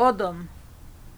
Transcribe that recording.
Одом.